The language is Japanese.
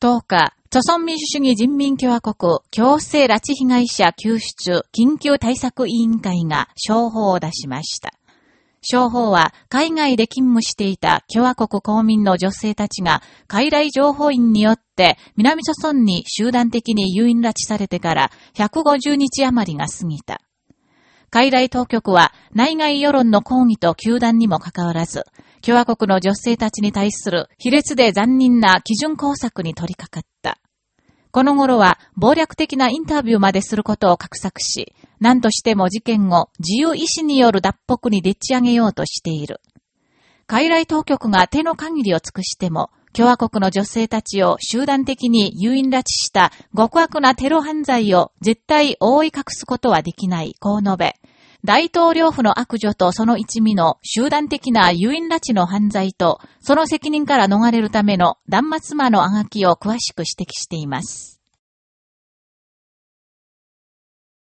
10日、朝鮮民主主義人民共和国強制拉致被害者救出緊急対策委員会が商法を出しました。商法は海外で勤務していた共和国公民の女性たちが海外情報員によって南朝鮮に集団的に誘引拉致されてから150日余りが過ぎた。海外当局は内外世論の抗議と球団にもかかわらず、共和国の女性たちに対する卑劣で残忍な基準工作に取り掛かった。この頃は暴略的なインタビューまですることを画策し、何としても事件を自由意志による脱北にでっち上げようとしている。海外当局が手の限りを尽くしても、共和国の女性たちを集団的に誘引拉致した極悪なテロ犯罪を絶対覆い隠すことはできない、こう述べ、大統領府の悪女とその一味の集団的な誘引拉致の犯罪と、その責任から逃れるための断末魔のあがきを詳しく指摘しています。